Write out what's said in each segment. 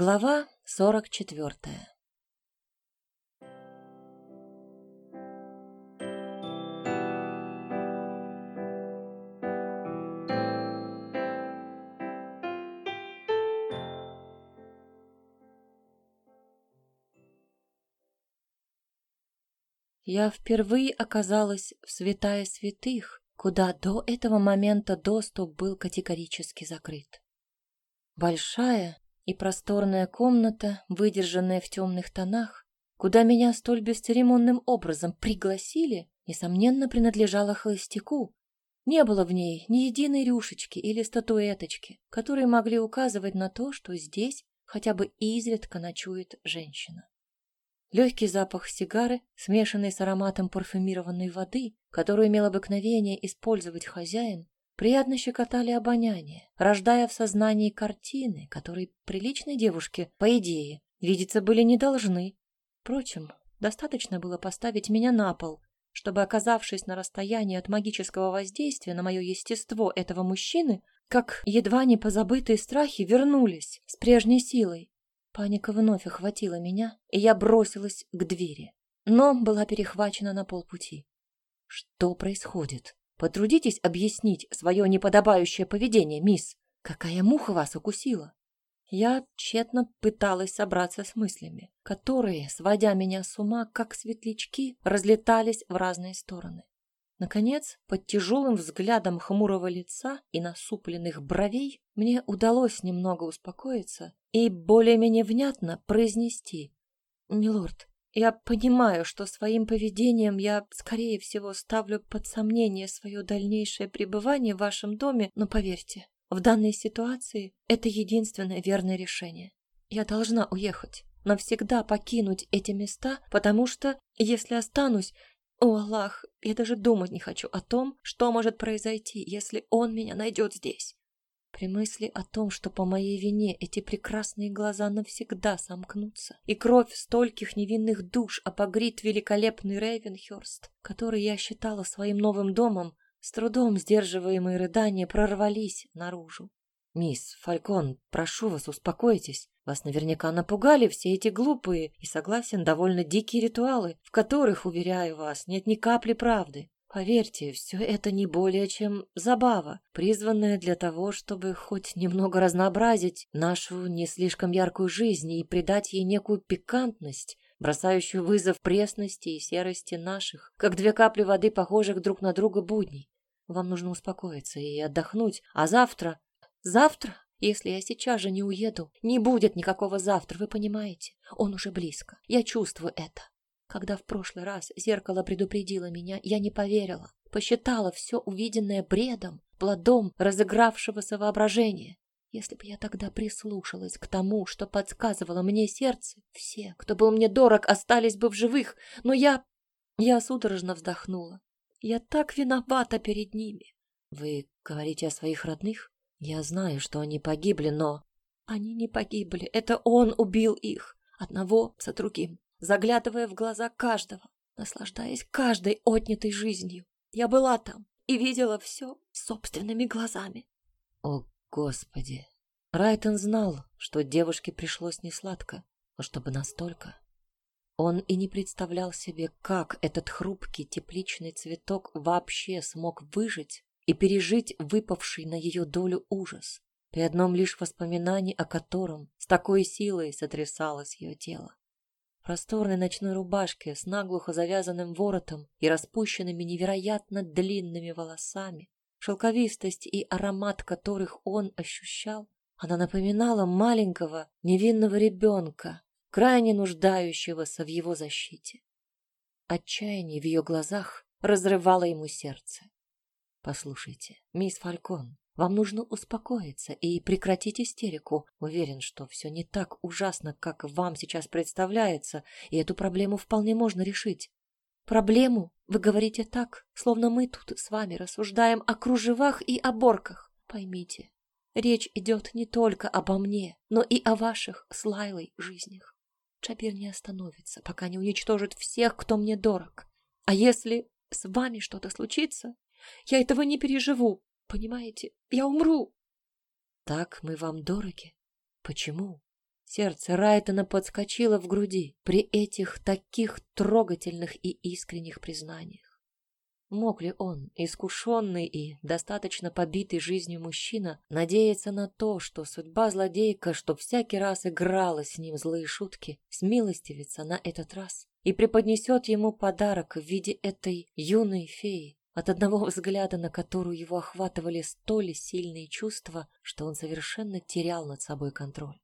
Глава сорок четвертая Я впервые оказалась в святая святых, куда до этого момента доступ был категорически закрыт. Большая и просторная комната, выдержанная в темных тонах, куда меня столь бесцеремонным образом пригласили, несомненно, принадлежала холостяку. Не было в ней ни единой рюшечки или статуэточки, которые могли указывать на то, что здесь хотя бы изредка ночует женщина. Легкий запах сигары, смешанный с ароматом парфюмированной воды, которую имел обыкновение использовать хозяин, приятно щекотали обоняние, рождая в сознании картины, которые приличной девушке, по идее, видеться были не должны. Впрочем, достаточно было поставить меня на пол, чтобы, оказавшись на расстоянии от магического воздействия на мое естество этого мужчины, как едва не позабытые страхи вернулись с прежней силой, Паника вновь охватила меня, и я бросилась к двери, но была перехвачена на полпути. Что происходит? Потрудитесь объяснить свое неподобающее поведение, мисс. Какая муха вас укусила? Я тщетно пыталась собраться с мыслями, которые, сводя меня с ума, как светлячки, разлетались в разные стороны. Наконец, под тяжелым взглядом хмурого лица и насупленных бровей мне удалось немного успокоиться и более-менее внятно произнести. «Милорд, я понимаю, что своим поведением я, скорее всего, ставлю под сомнение свое дальнейшее пребывание в вашем доме, но поверьте, в данной ситуации это единственное верное решение. Я должна уехать, навсегда покинуть эти места, потому что, если останусь, о, Аллах, я даже думать не хочу о том, что может произойти, если он меня найдет здесь. При мысли о том, что по моей вине эти прекрасные глаза навсегда сомкнутся, и кровь стольких невинных душ обогрит великолепный Рейвенхёрст, который я считала своим новым домом, с трудом сдерживаемые рыдания прорвались наружу. «Мисс Фалькон, прошу вас, успокойтесь. Вас наверняка напугали все эти глупые и, согласен, довольно дикие ритуалы, в которых, уверяю вас, нет ни капли правды. Поверьте, все это не более чем забава, призванная для того, чтобы хоть немного разнообразить нашу не слишком яркую жизнь и придать ей некую пикантность, бросающую вызов пресности и серости наших, как две капли воды, похожих друг на друга будней. Вам нужно успокоиться и отдохнуть, а завтра... Завтра если я сейчас же не уеду, не будет никакого завтра, вы понимаете? Он уже близко. Я чувствую это. Когда в прошлый раз зеркало предупредило меня, я не поверила. Посчитала все увиденное бредом, плодом разыгравшегося воображения. Если бы я тогда прислушалась к тому, что подсказывало мне сердце, все, кто был мне дорог, остались бы в живых, но я... Я судорожно вздохнула. Я так виновата перед ними. Вы говорите о своих родных? Я знаю, что они погибли, но... Они не погибли. Это он убил их. Одного за другим. Заглядывая в глаза каждого. Наслаждаясь каждой отнятой жизнью. Я была там и видела все собственными глазами. О, Господи! Райтон знал, что девушке пришлось несладко, но чтобы настолько... Он и не представлял себе, как этот хрупкий тепличный цветок вообще смог выжить и пережить выпавший на ее долю ужас, при одном лишь воспоминании о котором с такой силой сотрясалось ее тело. Просторной ночной рубашке с наглухо завязанным воротом и распущенными невероятно длинными волосами, шелковистость и аромат которых он ощущал, она напоминала маленького невинного ребенка, крайне нуждающегося в его защите. Отчаяние в ее глазах разрывало ему сердце. Послушайте, мисс Фалькон, вам нужно успокоиться и прекратить истерику. Уверен, что все не так ужасно, как вам сейчас представляется, и эту проблему вполне можно решить. Проблему? Вы говорите так, словно мы тут с вами рассуждаем о кружевах и оборках. Поймите, речь идет не только обо мне, но и о ваших с Лайлой жизнях. Чапир не остановится, пока не уничтожит всех, кто мне дорог. А если с вами что-то случится, я этого не переживу, понимаете? Я умру. Так мы вам дороги. Почему? Сердце Райтона подскочило в груди при этих таких трогательных и искренних признаниях. Мог ли он, искушенный и достаточно побитый жизнью мужчина, надеяться на то, что судьба злодейка, что всякий раз играла с ним злые шутки, смилостивится на этот раз и преподнесет ему подарок в виде этой юной феи, от одного взгляда на которую его охватывали столь сильные чувства, что он совершенно терял над собой контроль.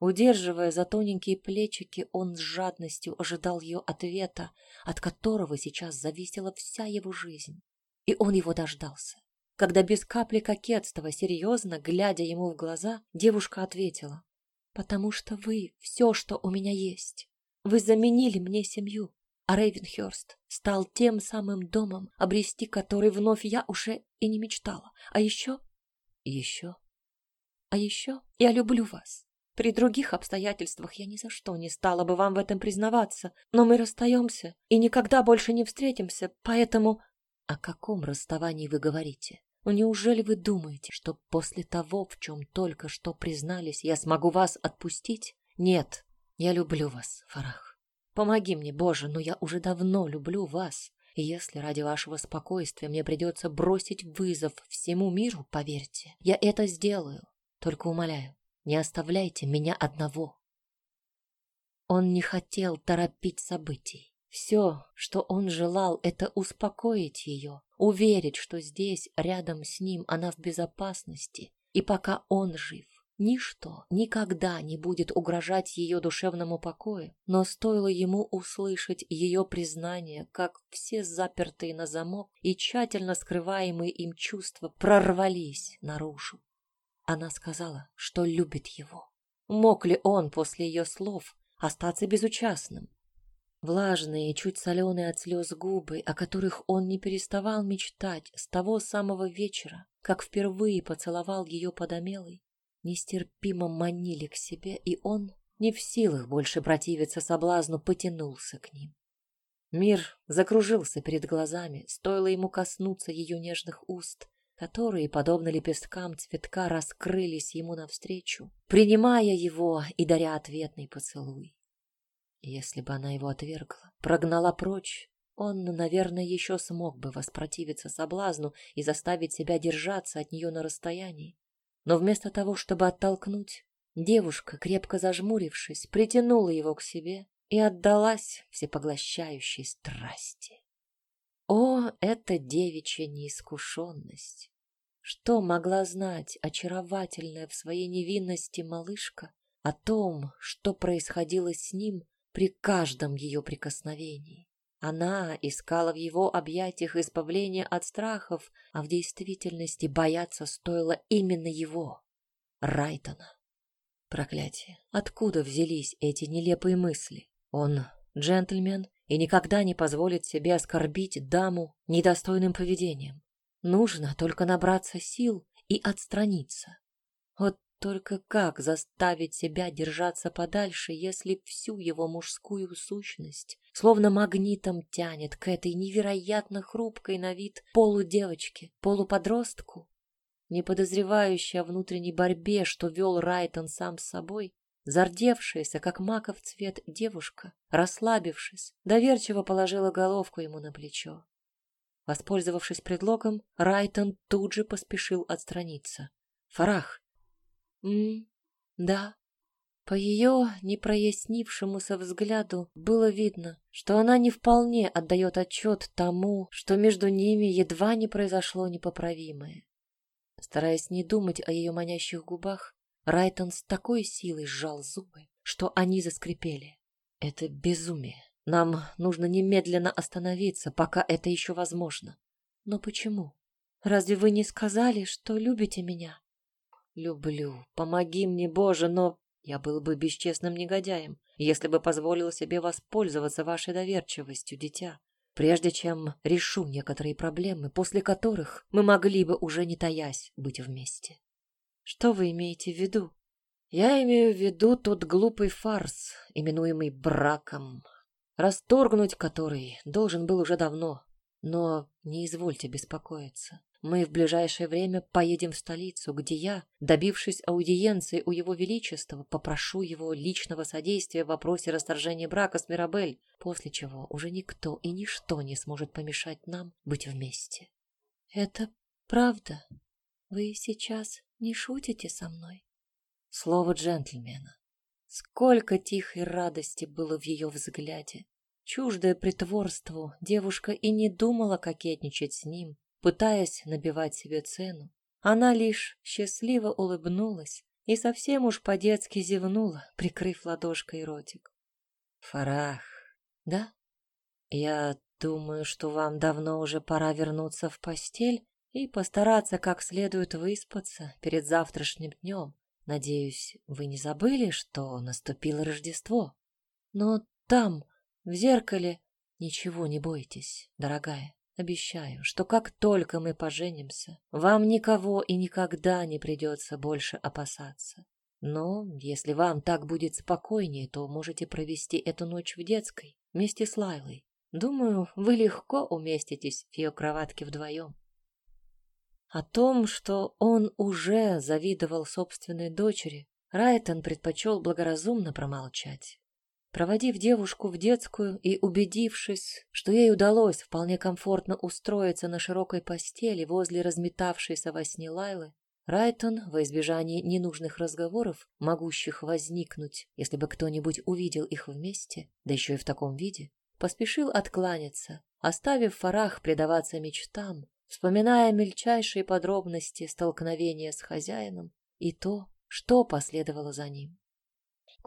Удерживая за тоненькие плечики, он с жадностью ожидал ее ответа, от которого сейчас зависела вся его жизнь. И он его дождался. Когда без капли кокетства, серьезно, глядя ему в глаза, девушка ответила. «Потому что вы — все, что у меня есть. Вы заменили мне семью, а Рейвенхёрст стал тем самым домом, обрести который вновь я уже и не мечтала. А еще... Еще... А еще я люблю вас. При других обстоятельствах я ни за что не стала бы вам в этом признаваться, но мы расстаемся и никогда больше не встретимся, поэтому... О каком расставании вы говорите? Ну неужели вы думаете, что после того, в чем только что признались, я смогу вас отпустить? Нет, я люблю вас, Фарах. Помоги мне, Боже, но я уже давно люблю вас. И если ради вашего спокойствия мне придется бросить вызов всему миру, поверьте, я это сделаю. Только умоляю, не оставляйте меня одного. Он не хотел торопить событий. Все, что он желал, это успокоить ее, уверить, что здесь, рядом с ним, она в безопасности, и пока он жив, ничто никогда не будет угрожать ее душевному покою. Но стоило ему услышать ее признание, как все запертые на замок и тщательно скрываемые им чувства прорвались наружу. Она сказала, что любит его. Мог ли он после ее слов остаться безучастным? Влажные, чуть соленые от слез губы, о которых он не переставал мечтать с того самого вечера, как впервые поцеловал ее подомелой, нестерпимо манили к себе, и он, не в силах больше противиться соблазну, потянулся к ним. Мир закружился перед глазами, стоило ему коснуться ее нежных уст, которые, подобно лепесткам цветка, раскрылись ему навстречу, принимая его и даря ответный поцелуй. Если бы она его отвергла, прогнала прочь, он, наверное, еще смог бы воспротивиться соблазну и заставить себя держаться от нее на расстоянии. Но вместо того, чтобы оттолкнуть, девушка, крепко зажмурившись, притянула его к себе и отдалась всепоглощающей страсти. О, это девичья неискушенность! Что могла знать очаровательная в своей невинности малышка о том, что происходило с ним при каждом ее прикосновении? Она искала в его объятиях избавления от страхов, а в действительности бояться стоило именно его, Райтона. Проклятие! Откуда взялись эти нелепые мысли? Он джентльмен и никогда не позволит себе оскорбить даму недостойным поведением. Нужно только набраться сил и отстраниться. Вот только как заставить себя держаться подальше, если всю его мужскую сущность словно магнитом тянет к этой невероятно хрупкой на вид полудевочке, полуподростку, не подозревающей о внутренней борьбе, что вел Райтон сам с собой, Зардевшаяся, как маков цвет девушка, расслабившись, доверчиво положила головку ему на плечо. Воспользовавшись предлогом, Райтон тут же поспешил отстраниться. «Фарах!» «М, да». По ее непрояснившемуся взгляду было видно, что она не вполне отдает отчет тому, что между ними едва не произошло непоправимое. Стараясь не думать о ее манящих губах, Райтон с такой силой сжал зубы, что они заскрипели. Это безумие. Нам нужно немедленно остановиться, пока это еще возможно. Но почему? Разве вы не сказали, что любите меня? Люблю. Помоги мне, Боже, но я был бы бесчестным негодяем, если бы позволил себе воспользоваться вашей доверчивостью, дитя, прежде чем решу некоторые проблемы, после которых мы могли бы уже не таясь быть вместе. Что вы имеете в виду? Я имею в виду тот глупый фарс, именуемый браком, расторгнуть который должен был уже давно. Но не извольте беспокоиться. Мы в ближайшее время поедем в столицу, где я, добившись аудиенции у его величества, попрошу его личного содействия в вопросе расторжения брака с Мирабель, после чего уже никто и ничто не сможет помешать нам быть вместе. Это правда? Вы сейчас не шутите со мной? Слово джентльмена. Сколько тихой радости было в ее взгляде. Чуждое притворству, девушка и не думала кокетничать с ним, пытаясь набивать себе цену. Она лишь счастливо улыбнулась и совсем уж по-детски зевнула, прикрыв ладошкой ротик. «Фарах, да? Я думаю, что вам давно уже пора вернуться в постель и постараться как следует выспаться перед завтрашним днем. Надеюсь, вы не забыли, что наступило Рождество. Но там, в зеркале, ничего не бойтесь, дорогая. Обещаю, что как только мы поженимся, вам никого и никогда не придется больше опасаться. Но если вам так будет спокойнее, то можете провести эту ночь в детской вместе с Лайлой. Думаю, вы легко уместитесь в ее кроватке вдвоем. О том, что он уже завидовал собственной дочери, Райтон предпочел благоразумно промолчать. Проводив девушку в детскую и убедившись, что ей удалось вполне комфортно устроиться на широкой постели возле разметавшейся во сне Лайлы, Райтон, во избежание ненужных разговоров, могущих возникнуть, если бы кто-нибудь увидел их вместе, да еще и в таком виде, поспешил откланяться, оставив Фарах предаваться мечтам, вспоминая мельчайшие подробности столкновения с хозяином и то, что последовало за ним.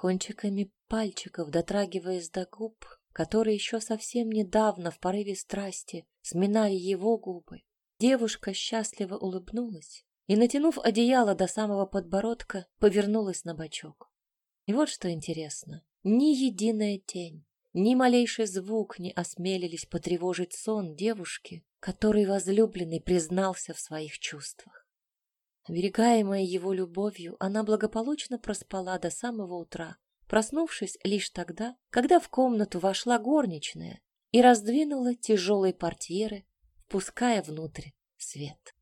Кончиками пальчиков, дотрагиваясь до губ, которые еще совсем недавно в порыве страсти сминали его губы, девушка счастливо улыбнулась и, натянув одеяло до самого подбородка, повернулась на бочок. И вот что интересно, ни единая тень, ни малейший звук не осмелились потревожить сон девушки, который возлюбленный признался в своих чувствах. Оберегаемая его любовью, она благополучно проспала до самого утра, проснувшись лишь тогда, когда в комнату вошла горничная и раздвинула тяжелые портьеры, впуская внутрь свет.